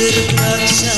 terpaksa